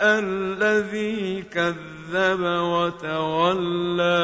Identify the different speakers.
Speaker 1: الَّذِي كَذَّبَ وَتَوَلَّىٰ